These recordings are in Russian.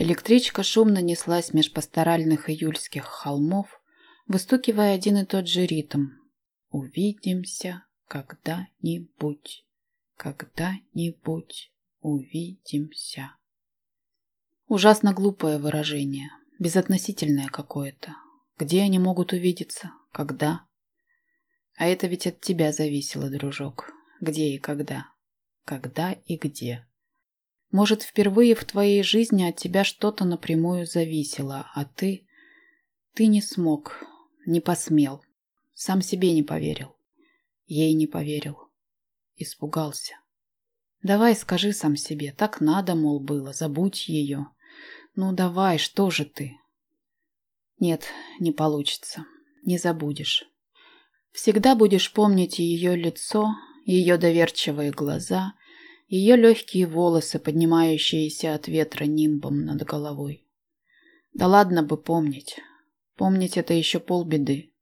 Электричка шумно неслась меж пасторальных июльских холмов, выстукивая один и тот же ритм. «Увидимся когда-нибудь, когда-нибудь увидимся». Ужасно глупое выражение, безотносительное какое-то. Где они могут увидеться? Когда? А это ведь от тебя зависело, дружок. Где и когда? Когда и где? Может, впервые в твоей жизни от тебя что-то напрямую зависело, а ты... Ты не смог, не посмел, сам себе не поверил. Ей не поверил. Испугался. Давай скажи сам себе, так надо, мол, было, забудь ее. Ну давай, что же ты? Нет, не получится. Не забудешь. Всегда будешь помнить ее лицо, ее доверчивые глаза, ее легкие волосы, поднимающиеся от ветра нимбом над головой. Да ладно бы помнить. Помнить это еще полбеды.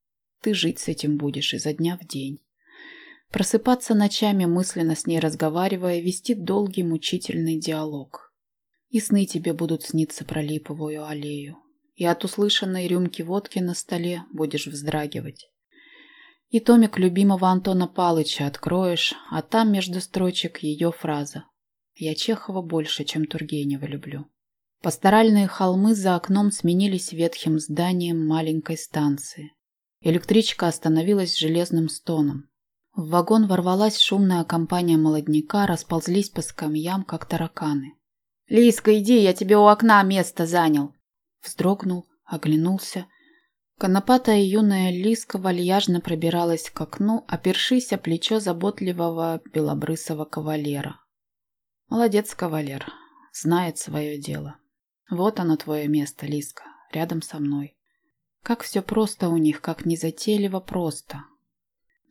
Ты жить с этим будешь изо дня в день. Просыпаться ночами, мысленно с ней разговаривая, вести долгий мучительный диалог. И сны тебе будут сниться про липовую аллею. И от услышанной рюмки водки на столе будешь вздрагивать. И томик любимого Антона Палыча откроешь, а там между строчек ее фраза. «Я Чехова больше, чем Тургенева люблю». Пасторальные холмы за окном сменились ветхим зданием маленькой станции. Электричка остановилась железным стоном. В вагон ворвалась шумная компания молодняка, расползлись по скамьям, как тараканы. «Лиска, иди, я тебе у окна место занял!» Вздрогнул, оглянулся. Конопатая юная Лиска вальяжно пробиралась к окну, опершись о плечо заботливого белобрысого кавалера. «Молодец, кавалер, знает свое дело. Вот оно твое место, Лиска, рядом со мной. Как все просто у них, как незатейливо просто.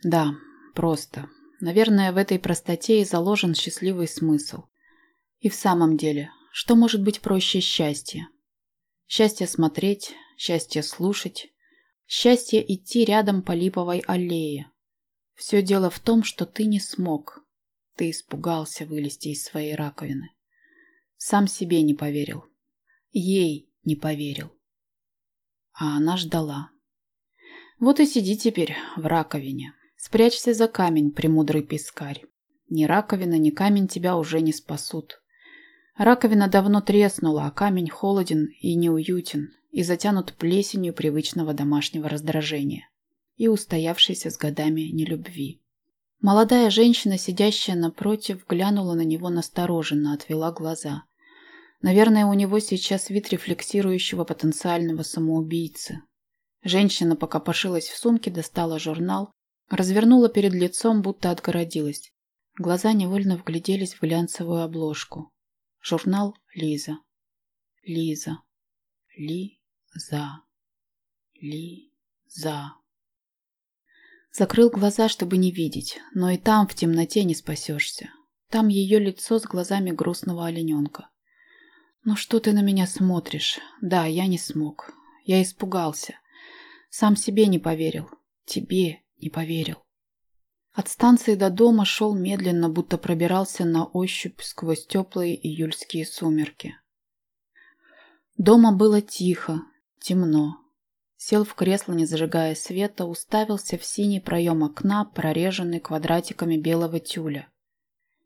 Да, просто. Наверное, в этой простоте и заложен счастливый смысл. И в самом деле, что может быть проще счастья? Счастье смотреть, счастье слушать, счастье идти рядом по липовой аллее. Все дело в том, что ты не смог. Ты испугался вылезти из своей раковины. Сам себе не поверил. Ей не поверил. А она ждала. Вот и сиди теперь в раковине. Спрячься за камень, премудрый пескарь. Ни раковина, ни камень тебя уже не спасут. Раковина давно треснула, а камень холоден и неуютен, и затянут плесенью привычного домашнего раздражения и устоявшейся с годами нелюбви. Молодая женщина, сидящая напротив, глянула на него настороженно, отвела глаза. Наверное, у него сейчас вид рефлексирующего потенциального самоубийцы. Женщина пока пошилась в сумке, достала журнал, развернула перед лицом, будто отгородилась. Глаза невольно вгляделись в глянцевую обложку. Журнал Лиза. Лиза. Ли-за. Ли-за. Закрыл глаза, чтобы не видеть, но и там в темноте не спасешься. Там ее лицо с глазами грустного олененка. «Ну что ты на меня смотришь? Да, я не смог. Я испугался. Сам себе не поверил. Тебе не поверил. От станции до дома шел медленно, будто пробирался на ощупь сквозь теплые июльские сумерки. Дома было тихо, темно. Сел в кресло, не зажигая света, уставился в синий проем окна, прореженный квадратиками белого тюля.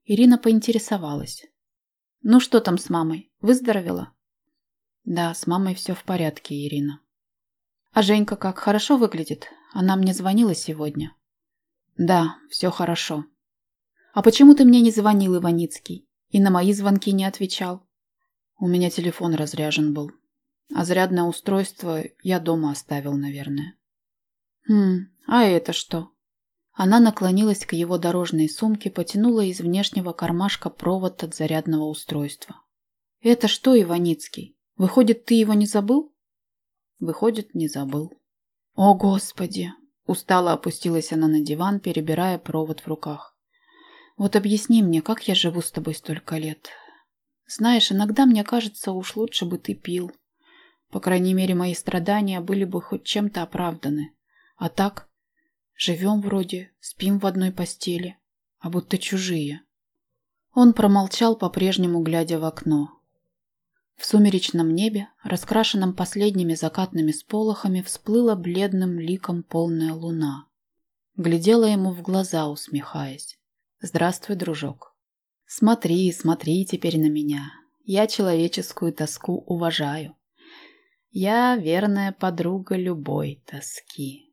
Ирина поинтересовалась. «Ну что там с мамой? Выздоровела?» «Да, с мамой все в порядке, Ирина». «А Женька как, хорошо выглядит? Она мне звонила сегодня». Да, все хорошо. А почему ты мне не звонил, Иваницкий? И на мои звонки не отвечал? У меня телефон разряжен был. А зарядное устройство я дома оставил, наверное. Хм, а это что? Она наклонилась к его дорожной сумке, потянула из внешнего кармашка провод от зарядного устройства. Это что, Иваницкий? Выходит, ты его не забыл? Выходит, не забыл. О, Господи! Устало опустилась она на диван, перебирая провод в руках. «Вот объясни мне, как я живу с тобой столько лет? Знаешь, иногда мне кажется, уж лучше бы ты пил. По крайней мере, мои страдания были бы хоть чем-то оправданы. А так, живем вроде, спим в одной постели, а будто чужие». Он промолчал, по-прежнему глядя в окно. В сумеречном небе, раскрашенном последними закатными сполохами, всплыла бледным ликом полная луна. Глядела ему в глаза, усмехаясь. «Здравствуй, дружок. Смотри, смотри теперь на меня. Я человеческую тоску уважаю. Я верная подруга любой тоски».